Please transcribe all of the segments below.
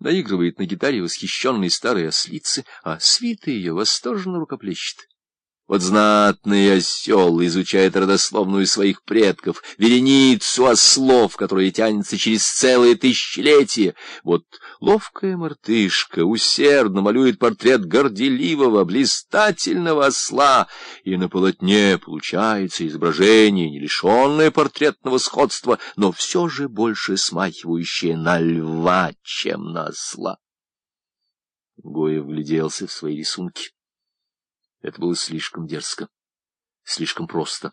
наигрывает на гитаре восхищенной старой ослицы, а свита ее восторженно рукоплещет. Вот знатный осел изучает родословную своих предков, вереницу ослов, которая тянется через целые тысячелетия. Вот ловкая мартышка усердно малюет портрет горделивого, блистательного осла, и на полотне получается изображение, не лишенное портретного сходства, но все же больше смахивающее на льва, чем на осла. Гоя вгляделся в свои рисунки. Это было слишком дерзко, слишком просто,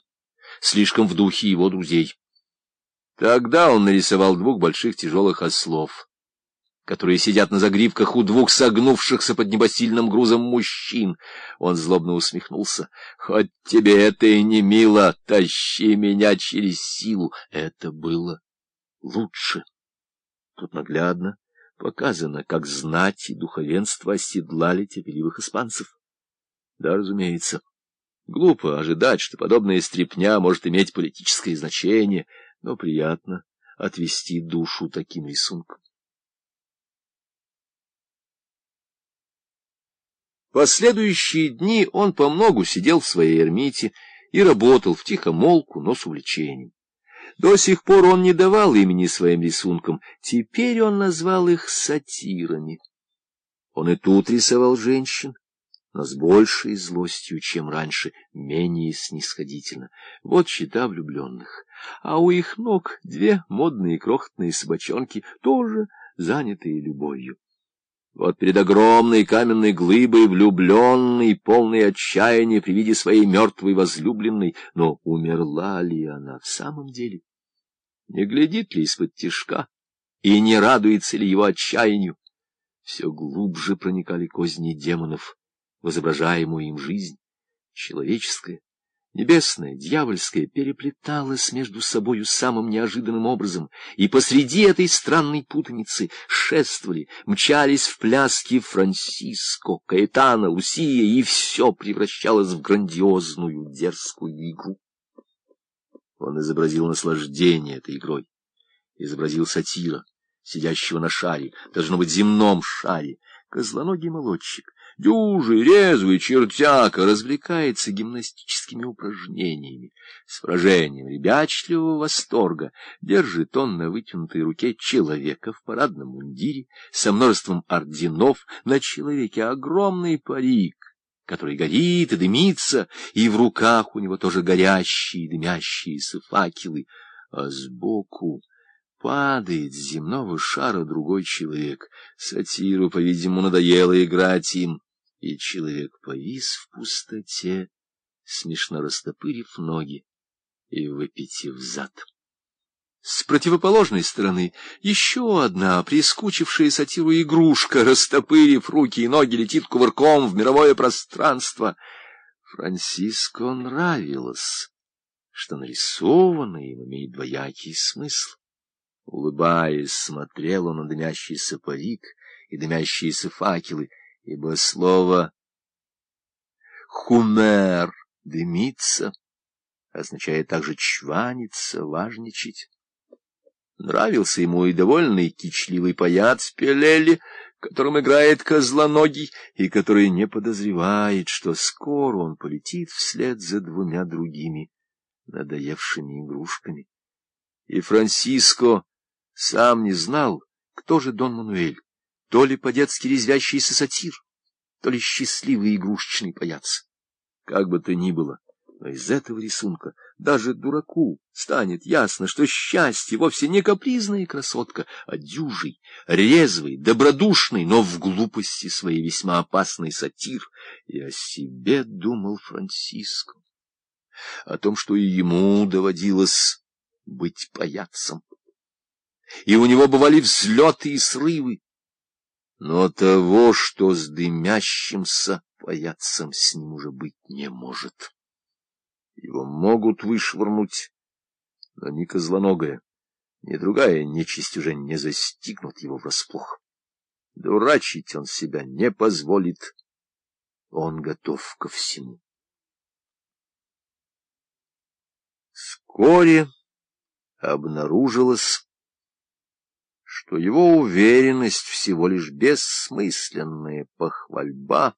слишком в духе его друзей. Тогда он нарисовал двух больших тяжелых ослов, которые сидят на загривках у двух согнувшихся под непосильным грузом мужчин. Он злобно усмехнулся. «Хоть тебе это и не мило, тащи меня через силу!» Это было лучше. Тут наглядно показано, как знать и духовенство оседлали терпеливых испанцев. Да, разумеется. Глупо ожидать, что подобная стряпня может иметь политическое значение, но приятно отвести душу таким рисунком. Последующие дни он помногу сидел в своей эрмите и работал в тихомолку, но с увлечением. До сих пор он не давал имени своим рисункам, теперь он назвал их сатирами. Он и тут рисовал женщин, но с большей злостью, чем раньше, менее снисходительно. Вот счета влюбленных. А у их ног две модные крохотные собачонки, тоже занятые любовью. Вот перед огромной каменной глыбой влюбленный, полный отчаяния при виде своей мертвой возлюбленной, но умерла ли она в самом деле? Не глядит ли из-под тишка и не радуется ли его отчаянию? Все глубже проникали козни демонов, в изображаемую им жизнь, человеческая, небесная, дьявольская, переплеталась между собою самым неожиданным образом, и посреди этой странной путаницы шествовали, мчались в пляски Франсиско, Каэтана, Лусия, и все превращалось в грандиозную дерзкую игру. Он изобразил наслаждение этой игрой, изобразил сатира, сидящего на шаре, должно быть земном шаре, козлоногий молодчик, Дюжий, резвый чертяка развлекается гимнастическими упражнениями. С выражением ребячливого восторга держит он на вытянутой руке человека в парадном мундире со множеством орденов, на человеке огромный парик, который горит и дымится, и в руках у него тоже горящие дымящиеся факелы, а сбоку падает с земного шара другой человек. Сатиру, по-видимому, надоело играть им и человек повис в пустоте, смешно растопырив ноги и выпитив зад. С противоположной стороны еще одна прискучившая сатиру игрушка, растопырив руки и ноги, летит кувырком в мировое пространство. Франциско нравилось, что нарисованное им имеет двоякий смысл. Улыбаясь, смотрел он на дымящийся парик и дымящиеся факелы, ибо слово «хумер» — «дымиться» означает также «чваниться», «важничать». Нравился ему и довольный кичливый паяц Пелели, которым играет козлоногий, и который не подозревает, что скоро он полетит вслед за двумя другими надоевшими игрушками. И Франциско сам не знал, кто же Дон Мануэль то ли по-детски резвящийся сатир, то ли счастливый игрушечный паяц. Как бы то ни было, но из этого рисунка даже дураку станет ясно, что счастье вовсе не капризная красотка, а дюжий, резвый, добродушный, но в глупости своей весьма опасный сатир. И о себе думал Франциско, о том, что и ему доводилось быть паяцем. И у него бывали взлеты и срывы, но того, что с дымящимся паяцем с ним уже быть не может. Его могут вышвырнуть, но ни козлоногая, ни другая нечисть уже не застигнут его врасплох. Дурачить он себя не позволит, он готов ко всему. Вскоре обнаружилось, что его уверенность всего лишь бессмысленная похвальба,